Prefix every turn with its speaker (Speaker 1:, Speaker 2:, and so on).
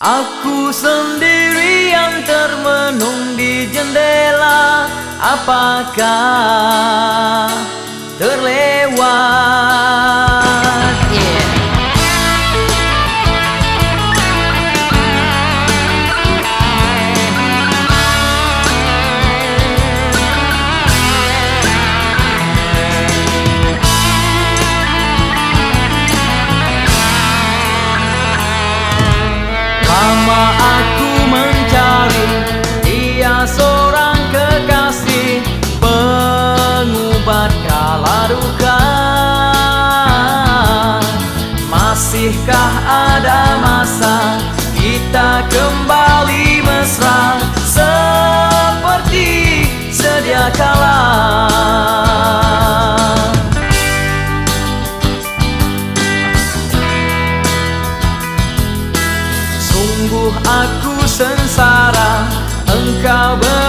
Speaker 1: Aku sendiri yang termenung di jendela. Apakah aku mencari Dia seorang kekasih. Pengubat kala duka. Masihkah ada masa Kita kembali mesra? Seperti sedia kala sengsara Engkau ber